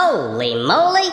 Holy moly!